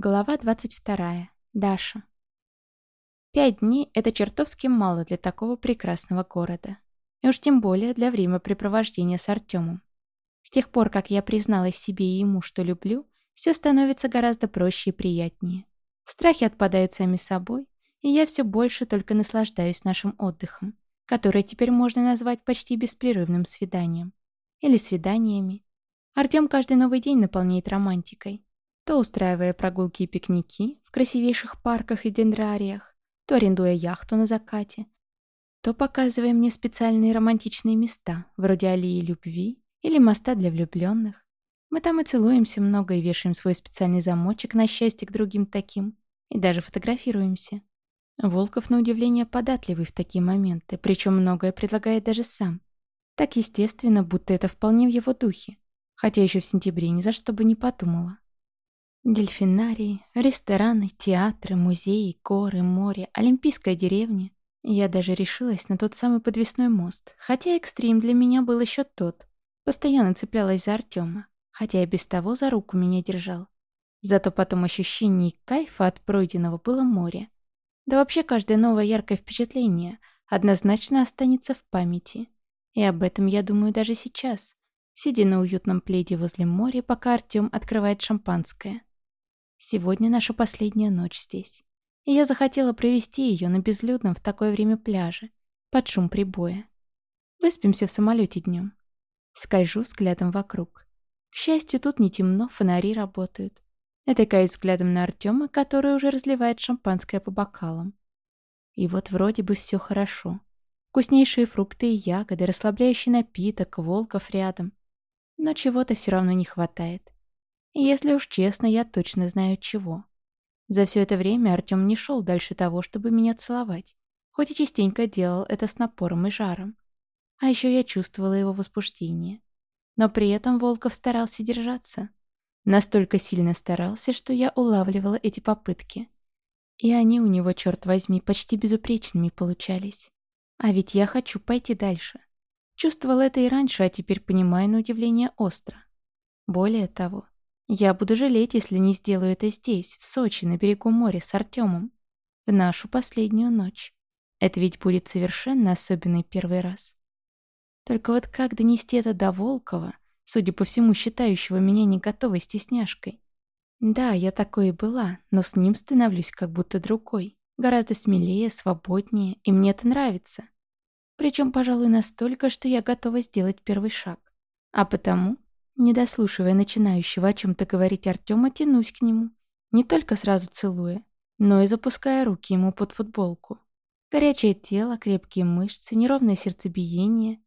Глава 22. Даша. Пять дней — это чертовски мало для такого прекрасного города. И уж тем более для времяпрепровождения с Артемом. С тех пор, как я призналась себе и ему, что люблю, все становится гораздо проще и приятнее. Страхи отпадают сами собой, и я все больше только наслаждаюсь нашим отдыхом, который теперь можно назвать почти беспрерывным свиданием. Или свиданиями. Артем каждый новый день наполняет романтикой то устраивая прогулки и пикники в красивейших парках и дендрариях, то арендуя яхту на закате, то показывая мне специальные романтичные места, вроде аллеи любви или моста для влюбленных. Мы там и целуемся много и вешаем свой специальный замочек на счастье к другим таким, и даже фотографируемся. Волков, на удивление, податливый в такие моменты, причем многое предлагает даже сам. Так естественно, будто это вполне в его духе, хотя еще в сентябре ни за что бы не подумала. Дельфинарии, рестораны, театры, музеи, горы, море, олимпийская деревня. Я даже решилась на тот самый подвесной мост, хотя экстрим для меня был еще тот. Постоянно цеплялась за Артема, хотя и без того за руку меня держал. Зато потом ощущение кайфа от пройденного было море. Да вообще каждое новое яркое впечатление однозначно останется в памяти. И об этом я думаю даже сейчас, сидя на уютном пледе возле моря, пока Артем открывает шампанское. Сегодня наша последняя ночь здесь. И я захотела провести ее на безлюдном в такое время пляже, под шум прибоя. Выспимся в самолете днем. Скольжу взглядом вокруг. К счастью, тут не темно, фонари работают. Натыкаюсь взглядом на Артема, который уже разливает шампанское по бокалам. И вот вроде бы все хорошо. Вкуснейшие фрукты и ягоды, расслабляющий напиток, волков рядом. Но чего-то все равно не хватает. Если уж честно, я точно знаю чего. За все это время Артем не шел дальше того, чтобы меня целовать, хоть и частенько делал это с напором и жаром. А еще я чувствовала его возбуждение. Но при этом Волков старался держаться. Настолько сильно старался, что я улавливала эти попытки. И они у него, черт возьми, почти безупречными получались. А ведь я хочу пойти дальше. Чувствовала это и раньше, а теперь понимаю на удивление остро. Более того, я буду жалеть, если не сделаю это здесь, в Сочи, на берегу моря с Артемом. В нашу последнюю ночь. Это ведь будет совершенно особенный первый раз. Только вот как донести это до Волкова, судя по всему, считающего меня не готовой стесняшкой? Да, я такой и была, но с ним становлюсь как будто другой. Гораздо смелее, свободнее, и мне это нравится. Причем, пожалуй, настолько, что я готова сделать первый шаг. А потому не дослушивая начинающего о чем-то говорить Артема, тянусь к нему. Не только сразу целуя, но и запуская руки ему под футболку. Горячее тело, крепкие мышцы, неровное сердцебиение.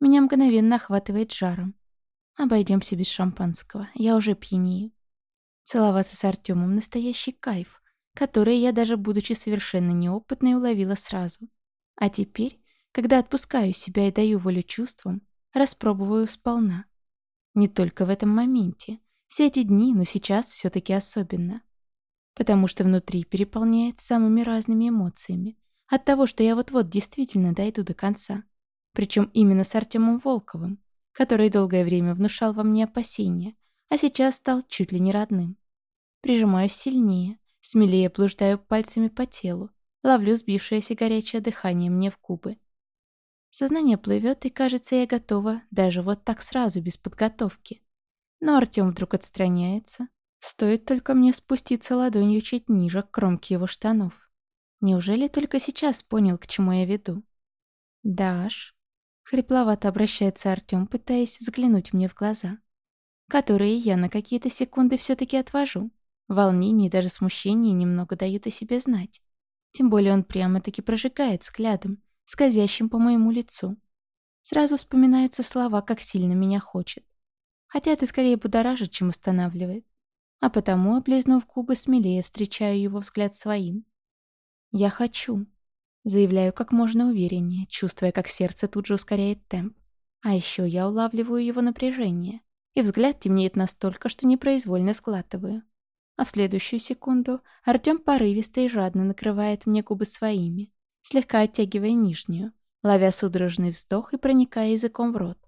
Меня мгновенно охватывает жаром. Обойдемся без шампанского, я уже пьянею. Целоваться с Артемом настоящий кайф, который я даже будучи совершенно неопытной уловила сразу. А теперь, когда отпускаю себя и даю волю чувствам, распробую сполна. Не только в этом моменте. Все эти дни, но сейчас все-таки особенно. Потому что внутри переполняет самыми разными эмоциями. От того, что я вот-вот действительно дойду до конца. Причем именно с Артемом Волковым, который долгое время внушал во мне опасения, а сейчас стал чуть ли не родным. Прижимаюсь сильнее, смелее блуждаю пальцами по телу, ловлю сбившееся горячее дыхание мне в губы. Сознание плывет, и кажется, я готова даже вот так сразу, без подготовки. Но Артем вдруг отстраняется. Стоит только мне спуститься ладонью чуть ниже к кромке его штанов. Неужели только сейчас понял, к чему я веду? «Даш?» Хрипловато обращается Артем, пытаясь взглянуть мне в глаза. Которые я на какие-то секунды все-таки отвожу. Волнение и даже смущение немного дают о себе знать. Тем более он прямо-таки прожигает взглядом, скользящим по моему лицу. Сразу вспоминаются слова, как сильно меня хочет. Хотя это скорее будоражит, чем останавливает. А потому, облизнув губы, смелее встречаю его взгляд своим. «Я хочу», — заявляю как можно увереннее, чувствуя, как сердце тут же ускоряет темп. А еще я улавливаю его напряжение, и взгляд темнеет настолько, что непроизвольно сглатываю. А в следующую секунду Артем порывисто и жадно накрывает мне губы своими, слегка оттягивая нижнюю, ловя судорожный вздох и проникая языком в рот.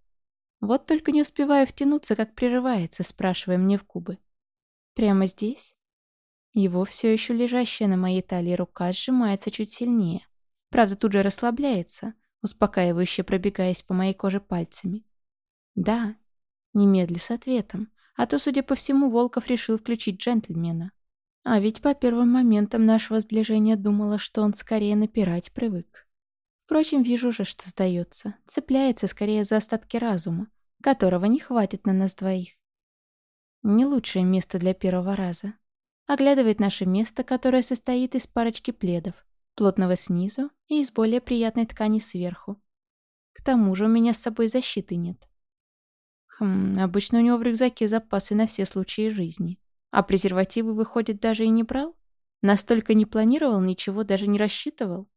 Вот только не успеваю втянуться, как прерывается, спрашивая мне в губы. «Прямо здесь?» Его все еще лежащая на моей талии рука сжимается чуть сильнее. Правда, тут же расслабляется, успокаивающе пробегаясь по моей коже пальцами. «Да», немедли с ответом, а то, судя по всему, Волков решил включить джентльмена. А ведь по первым моментам нашего сближения думала, что он скорее напирать привык. Впрочем, вижу же, что сдается, цепляется скорее за остатки разума, которого не хватит на нас двоих. Не лучшее место для первого раза. Оглядывает наше место, которое состоит из парочки пледов, плотного снизу и из более приятной ткани сверху. К тому же у меня с собой защиты нет. Хм, обычно у него в рюкзаке запасы на все случаи жизни. А презервативы, выходит, даже и не брал? Настолько не планировал ничего, даже не рассчитывал?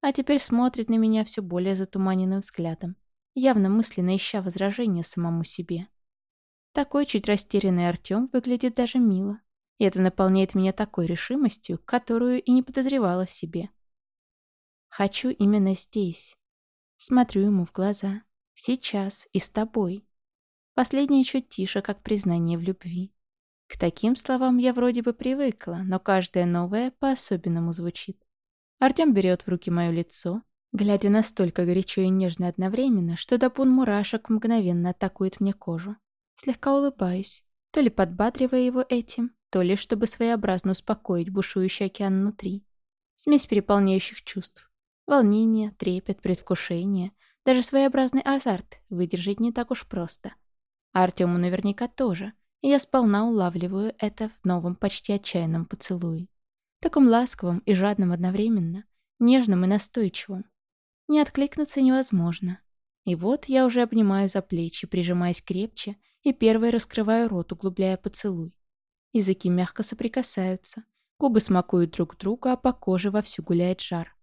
А теперь смотрит на меня все более затуманенным взглядом, явно мысленно ища возражения самому себе. Такой чуть растерянный Артем выглядит даже мило. И это наполняет меня такой решимостью, которую и не подозревала в себе. Хочу именно здесь. Смотрю ему в глаза. Сейчас и с тобой. Последнее чуть тише, как признание в любви. К таким словам я вроде бы привыкла, но каждое новое по-особенному звучит. Артем берет в руки мое лицо, глядя настолько горячо и нежно одновременно, что до пун мурашек мгновенно атакует мне кожу. Слегка улыбаюсь, то ли подбадривая его этим, то ли чтобы своеобразно успокоить бушующий океан внутри. Смесь переполняющих чувств. Волнение, трепет, предвкушение, даже своеобразный азарт выдержать не так уж просто — а Артему наверняка тоже. Я сполна улавливаю это в новом почти отчаянном поцелуе. Таком ласковом и жадном одновременно, нежным и настойчивым. Не откликнуться невозможно. И вот я уже обнимаю за плечи, прижимаясь крепче, и первой раскрываю рот, углубляя поцелуй. Языки мягко соприкасаются, губы смакуют друг друга, а по коже вовсю гуляет жар.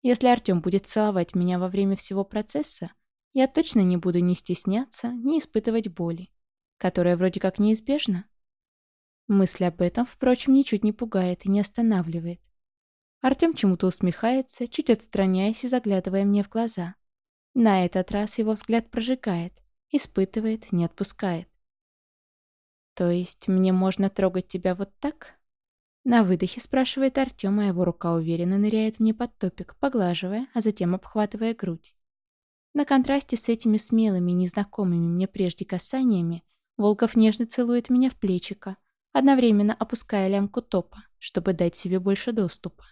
Если Артем будет целовать меня во время всего процесса, я точно не буду ни стесняться, ни испытывать боли, которая вроде как неизбежна. Мысль об этом, впрочем, ничуть не пугает и не останавливает. Артем чему-то усмехается, чуть отстраняясь и заглядывая мне в глаза. На этот раз его взгляд прожигает, испытывает, не отпускает. «То есть мне можно трогать тебя вот так?» На выдохе спрашивает Артем, а его рука уверенно ныряет мне под топик, поглаживая, а затем обхватывая грудь. На контрасте с этими смелыми, незнакомыми мне прежде касаниями, Волков нежно целует меня в плечико, одновременно опуская лямку топа, чтобы дать себе больше доступа.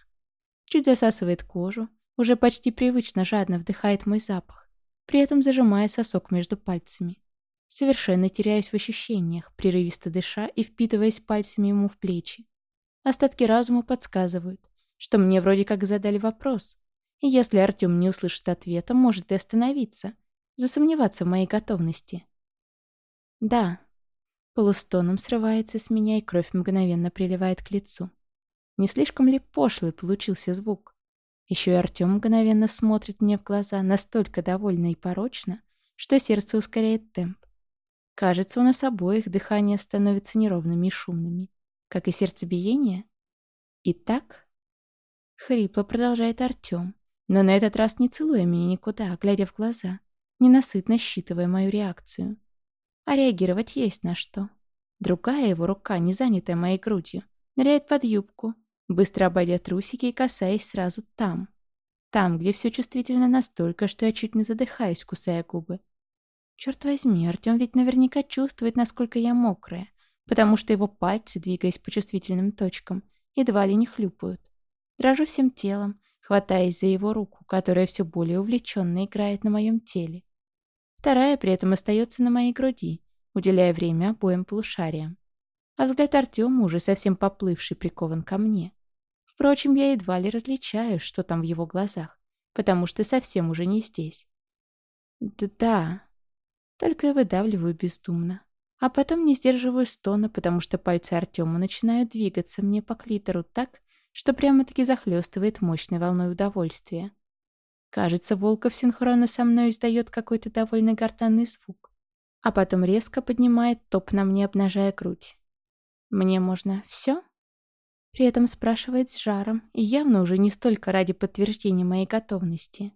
Чуть засасывает кожу, уже почти привычно жадно вдыхает мой запах, при этом зажимая сосок между пальцами. Совершенно теряюсь в ощущениях, прерывисто дыша и впитываясь пальцами ему в плечи. Остатки разума подсказывают, что мне вроде как задали вопрос, и если Артем не услышит ответа, может и остановиться, засомневаться в моей готовности. «Да». Полустоном срывается с меня, и кровь мгновенно приливает к лицу. Не слишком ли пошлый получился звук? Еще и Артем мгновенно смотрит мне в глаза, настолько довольно и порочно, что сердце ускоряет темп. Кажется, у нас обоих дыхание становится неровными и шумными, как и сердцебиение. Итак, хрипло продолжает Артем, но на этот раз не целуя меня никуда, а глядя в глаза, ненасытно считывая мою реакцию. А реагировать есть на что. Другая его рука, не занятая моей грудью, ныряет под юбку, быстро обойдя трусики и касаясь сразу там. Там, где все чувствительно настолько, что я чуть не задыхаюсь, кусая губы. Черт возьми, Артем ведь наверняка чувствует, насколько я мокрая, потому что его пальцы, двигаясь по чувствительным точкам, едва ли не хлюпают. Дрожу всем телом, хватаясь за его руку, которая все более увлеченно играет на моем теле. Вторая при этом остается на моей груди, уделяя время обоим полушариям. А взгляд Артема, уже совсем поплывший, прикован ко мне. Впрочем, я едва ли различаю, что там в его глазах, потому что совсем уже не здесь. Да-да, только я выдавливаю бездумно. А потом не сдерживаю стона, потому что пальцы Артема начинают двигаться мне по клитору так, что прямо-таки захлестывает мощной волной удовольствия. Кажется, Волков синхронно со мной издает какой-то довольно гортанный звук, а потом резко поднимает топ на мне, обнажая грудь. «Мне можно все?» При этом спрашивает с жаром, и явно уже не столько ради подтверждения моей готовности.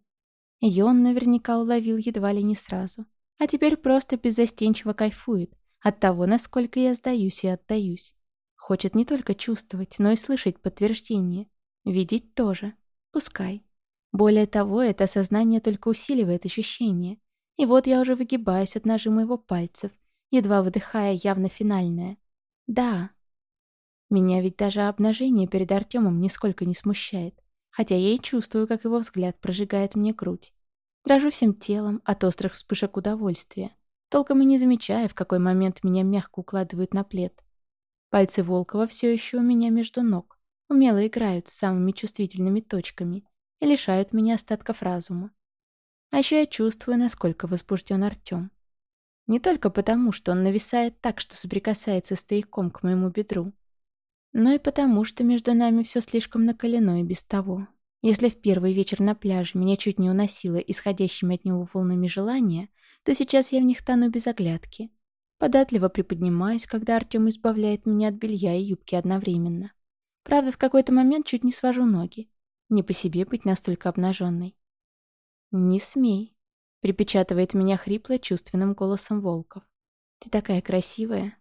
И он наверняка уловил едва ли не сразу, а теперь просто беззастенчиво кайфует от того, насколько я сдаюсь и отдаюсь. Хочет не только чувствовать, но и слышать подтверждение. Видеть тоже. Пускай. Более того, это осознание только усиливает ощущение. И вот я уже выгибаюсь от нажима его пальцев, едва выдыхая явно финальное. «Да». Меня ведь даже обнажение перед Артемом нисколько не смущает, хотя я и чувствую, как его взгляд прожигает мне грудь. Дрожу всем телом от острых вспышек удовольствия, толком и не замечая, в какой момент меня мягко укладывают на плед. Пальцы Волкова все еще у меня между ног, умело играют с самыми чувствительными точками и лишают меня остатков разума. А еще я чувствую, насколько возбужден Артем. Не только потому, что он нависает так, что соприкасается стояком к моему бедру, но и потому, что между нами все слишком накалено и без того. Если в первый вечер на пляже меня чуть не уносило исходящими от него волнами желания, то сейчас я в них тону без оглядки. Податливо приподнимаюсь, когда Артем избавляет меня от белья и юбки одновременно. Правда, в какой-то момент чуть не свожу ноги. Не по себе быть настолько обнаженной. «Не смей», — припечатывает меня хрипло чувственным голосом Волков. «Ты такая красивая».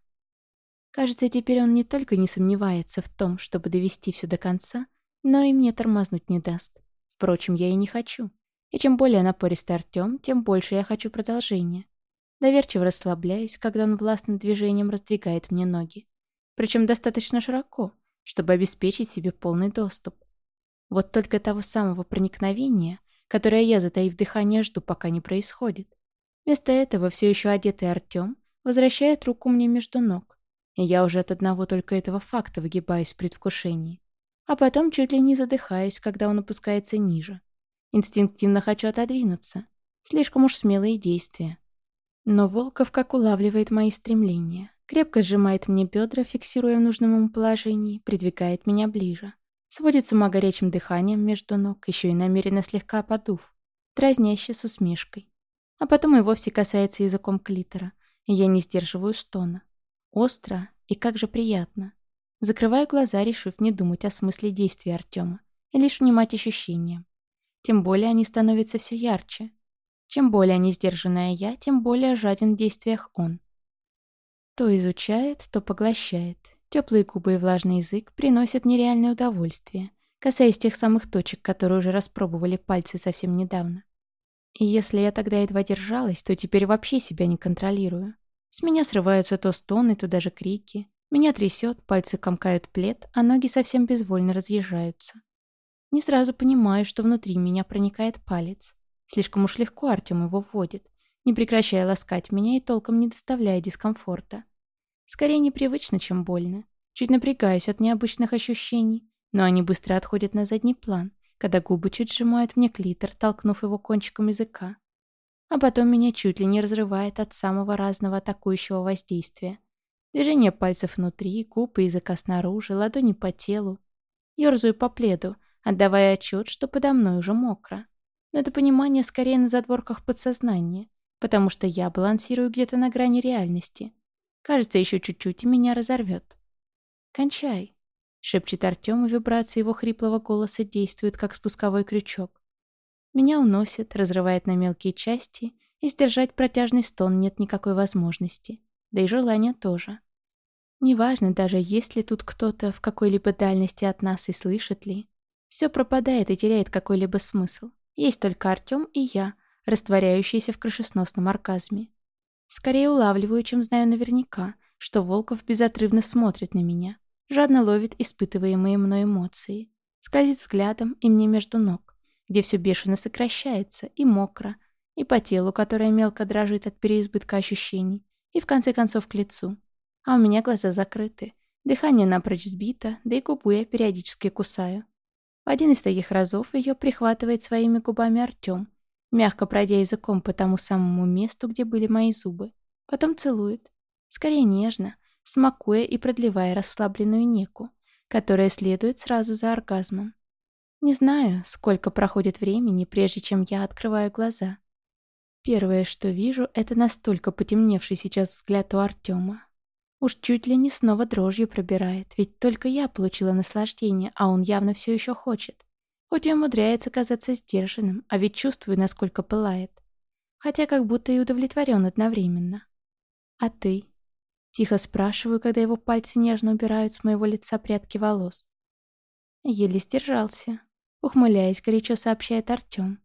Кажется, теперь он не только не сомневается в том, чтобы довести все до конца, но и мне тормознуть не даст. Впрочем, я и не хочу. И чем более напористый Артем, тем больше я хочу продолжения. Доверчиво расслабляюсь, когда он властным движением раздвигает мне ноги. Причем достаточно широко, чтобы обеспечить себе полный доступ. Вот только того самого проникновения, которое я, затаив дыхание, жду, пока не происходит. Вместо этого все еще одетый Артем возвращает руку мне между ног, и я уже от одного только этого факта выгибаюсь в предвкушении. А потом чуть ли не задыхаюсь, когда он опускается ниже. Инстинктивно хочу отодвинуться. Слишком уж смелые действия. Но Волков как улавливает мои стремления. Крепко сжимает мне бедра, фиксируя в нужном ему положении, придвигает меня ближе. Сводит с ума горячим дыханием между ног, еще и намеренно слегка подув, дразняще с усмешкой. А потом и вовсе касается языком клитора, и я не сдерживаю стона. Остро и как же приятно. Закрываю глаза, решив не думать о смысле действий Артема, и лишь внимать ощущениям. Тем более они становятся все ярче. Чем более не сдержанная я, тем более жаден в действиях он. То изучает, то поглощает, Теплые губы и влажный язык приносят нереальное удовольствие, касаясь тех самых точек, которые уже распробовали пальцы совсем недавно. И если я тогда едва держалась, то теперь вообще себя не контролирую. С меня срываются то стоны, то даже крики. Меня трясет, пальцы комкают плед, а ноги совсем безвольно разъезжаются. Не сразу понимаю, что внутри меня проникает палец. Слишком уж легко Артем его вводит, не прекращая ласкать меня и толком не доставляя дискомфорта. Скорее непривычно, чем больно. Чуть напрягаюсь от необычных ощущений, но они быстро отходят на задний план, когда губы чуть сжимают мне клитор, толкнув его кончиком языка. А потом меня чуть ли не разрывает от самого разного атакующего воздействия. Движение пальцев внутри, губы языка снаружи, ладони по телу. Ёрзаю по пледу, отдавая отчет, что подо мной уже мокро. Но это понимание скорее на задворках подсознания, потому что я балансирую где-то на грани реальности. Кажется, еще чуть-чуть и меня разорвет. «Кончай», — шепчет Артем, и вибрации его хриплого голоса действуют, как спусковой крючок. Меня уносит, разрывает на мелкие части, и сдержать протяжный стон нет никакой возможности. Да и желания тоже. Неважно даже, есть ли тут кто-то в какой-либо дальности от нас и слышит ли. Все пропадает и теряет какой-либо смысл. Есть только Артем и я, растворяющиеся в крышесносном оргазме. Скорее улавливаю, чем знаю наверняка, что Волков безотрывно смотрит на меня, жадно ловит испытываемые мной эмоции, скользит взглядом и мне между ног, где все бешено сокращается и мокро, и по телу, которое мелко дрожит от переизбытка ощущений, и в конце концов к лицу. А у меня глаза закрыты, дыхание напрочь сбито, да и губу я периодически кусаю. В один из таких разов ее прихватывает своими губами Артем, мягко пройдя языком по тому самому месту, где были мои зубы. Потом целует. Скорее нежно, смакуя и продлевая расслабленную неку, которая следует сразу за оргазмом. Не знаю, сколько проходит времени, прежде чем я открываю глаза. Первое, что вижу, это настолько потемневший сейчас взгляд у Артема. Уж чуть ли не снова дрожью пробирает, ведь только я получила наслаждение, а он явно все еще хочет. Хоть и умудряется казаться сдержанным, а ведь чувствую, насколько пылает. Хотя как будто и удовлетворен одновременно. А ты? Тихо спрашиваю, когда его пальцы нежно убирают с моего лица прядки волос. Еле сдержался. Ухмыляясь, горячо сообщает Артём.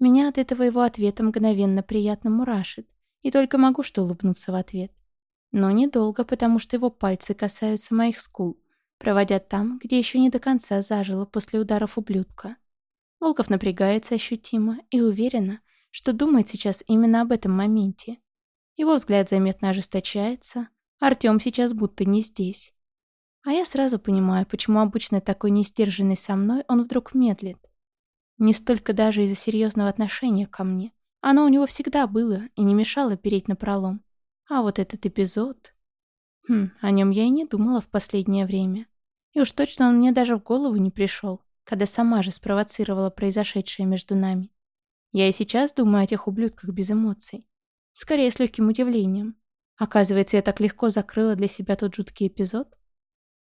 Меня от этого его ответа мгновенно приятно мурашит, и только могу что улыбнуться в ответ. Но недолго, потому что его пальцы касаются моих скул, проводя там, где еще не до конца зажило после ударов ублюдка. Волков напрягается ощутимо и уверенно, что думает сейчас именно об этом моменте. Его взгляд заметно ожесточается, Артём сейчас будто не здесь. А я сразу понимаю, почему обычно такой нестерженный со мной он вдруг медлит. Не столько даже из-за серьезного отношения ко мне. Оно у него всегда было и не мешало переть на пролом. А вот этот эпизод... Хм, о нем я и не думала в последнее время. И уж точно он мне даже в голову не пришел, когда сама же спровоцировала произошедшее между нами. Я и сейчас думаю о тех ублюдках без эмоций. Скорее, с легким удивлением. Оказывается, я так легко закрыла для себя тот жуткий эпизод.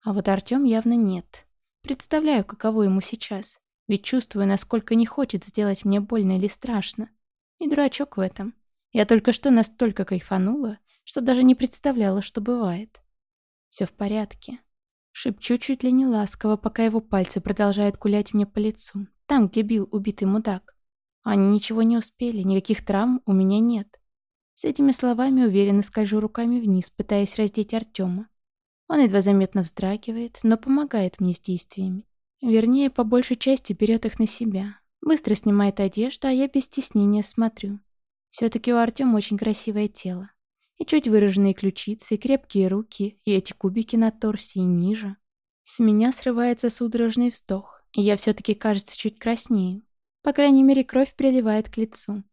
А вот Артём явно нет. Представляю, каково ему сейчас. Ведь чувствую, насколько не хочет сделать мне больно или страшно. И дурачок в этом. Я только что настолько кайфанула, что даже не представляла, что бывает. Все в порядке. Шепчу чуть ли не ласково, пока его пальцы продолжают гулять мне по лицу. Там, где бил убитый мудак. Они ничего не успели, никаких травм у меня нет. С этими словами уверенно скольжу руками вниз, пытаясь раздеть Артема. Он едва заметно вздрагивает, но помогает мне с действиями. Вернее, по большей части берет их на себя. Быстро снимает одежду, а я без стеснения смотрю. Все-таки у Артема очень красивое тело. И чуть выраженные ключицы, и крепкие руки, и эти кубики на торсе и ниже. С меня срывается судорожный вздох, и я все-таки, кажется, чуть краснею. По крайней мере, кровь приливает к лицу.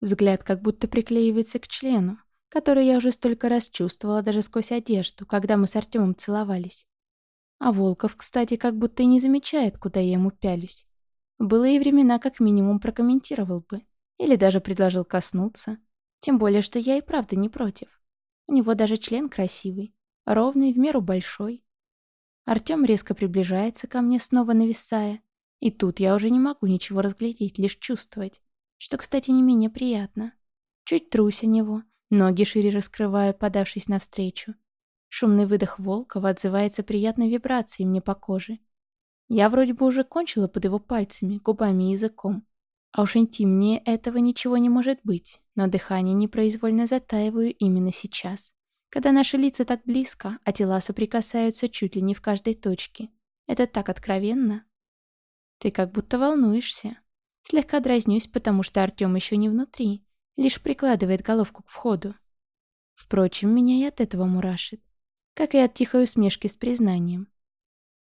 Взгляд как будто приклеивается к члену, который я уже столько раз чувствовала даже сквозь одежду, когда мы с Артемом целовались. А Волков, кстати, как будто и не замечает, куда я ему пялюсь. Было и времена как минимум прокомментировал бы. Или даже предложил коснуться. Тем более, что я и правда не против. У него даже член красивый, ровный, в меру большой. Артем резко приближается ко мне, снова нависая. И тут я уже не могу ничего разглядеть, лишь чувствовать что, кстати, не менее приятно. Чуть трусь о него, ноги шире раскрываю, подавшись навстречу. Шумный выдох Волкова отзывается приятной вибрацией мне по коже. Я вроде бы уже кончила под его пальцами, губами и языком. А уж интимнее этого ничего не может быть, но дыхание непроизвольно затаиваю именно сейчас. Когда наши лица так близко, а тела соприкасаются чуть ли не в каждой точке. Это так откровенно. Ты как будто волнуешься. Слегка дразнюсь, потому что Артём еще не внутри, лишь прикладывает головку к входу. Впрочем, меня и от этого мурашит, как и от тихой усмешки с признанием.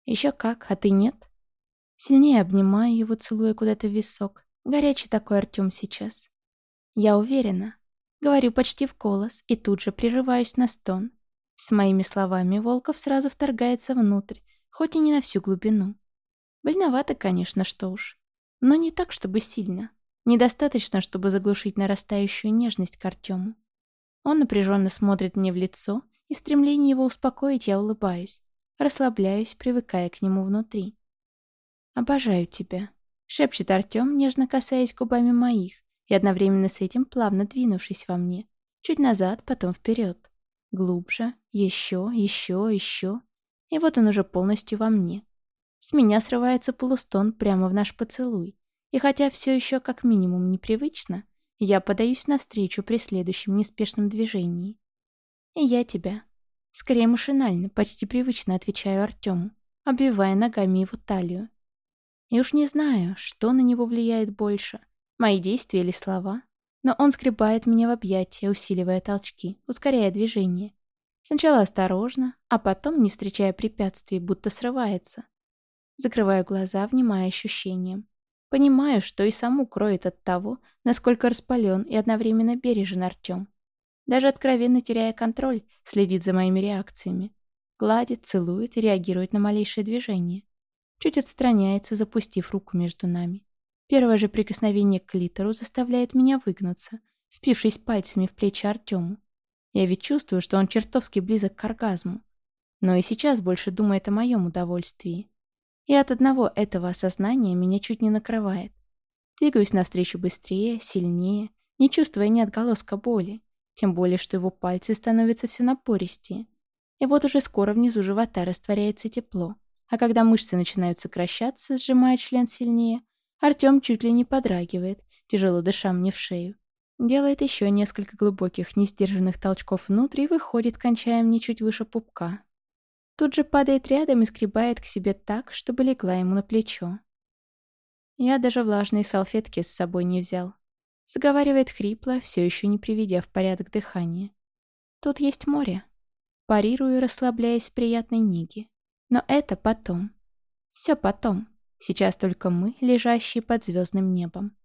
Еще как, а ты нет? Сильнее обнимаю его, целуя куда-то в висок. Горячий такой Артём сейчас. Я уверена. Говорю почти в голос и тут же прерываюсь на стон. С моими словами Волков сразу вторгается внутрь, хоть и не на всю глубину. Больновато, конечно, что уж. Но не так, чтобы сильно. Недостаточно, чтобы заглушить нарастающую нежность к Артему. Он напряженно смотрит мне в лицо, и в стремлении его успокоить я улыбаюсь, расслабляюсь, привыкая к нему внутри. «Обожаю тебя», — шепчет Артем, нежно касаясь губами моих, и одновременно с этим плавно двинувшись во мне. Чуть назад, потом вперед. Глубже, еще, еще, еще. И вот он уже полностью во мне. С меня срывается полустон прямо в наш поцелуй. И хотя все еще как минимум непривычно, я подаюсь навстречу при следующем неспешном движении. И я тебя. Скорее машинально, почти привычно отвечаю Артему, обвивая ногами его талию. И уж не знаю, что на него влияет больше, мои действия или слова, но он скребает меня в объятия, усиливая толчки, ускоряя движение. Сначала осторожно, а потом, не встречая препятствий, будто срывается. Закрываю глаза, внимая ощущениям. Понимаю, что и саму кроет от того, насколько распален и одновременно бережен Артем. Даже откровенно теряя контроль, следит за моими реакциями. Гладит, целует и реагирует на малейшее движение. Чуть отстраняется, запустив руку между нами. Первое же прикосновение к клитору заставляет меня выгнуться, впившись пальцами в плечи Артему. Я ведь чувствую, что он чертовски близок к оргазму. Но и сейчас больше думает о моем удовольствии. И от одного этого осознания меня чуть не накрывает. Двигаюсь навстречу быстрее, сильнее, не чувствуя ни отголоска боли. Тем более, что его пальцы становятся все напористее, И вот уже скоро внизу живота растворяется тепло. А когда мышцы начинают сокращаться, сжимая член сильнее, Артем чуть ли не подрагивает, тяжело дыша мне в шею. Делает еще несколько глубоких, несдержанных толчков внутрь и выходит, кончая мне чуть выше пупка. Тут же падает рядом и скребает к себе так, чтобы легла ему на плечо. Я даже влажные салфетки с собой не взял. Заговаривает хрипло, все еще не приведя в порядок дыхание. Тут есть море. Парирую, расслабляясь в приятной неге. Но это потом. Все потом. Сейчас только мы, лежащие под звездным небом.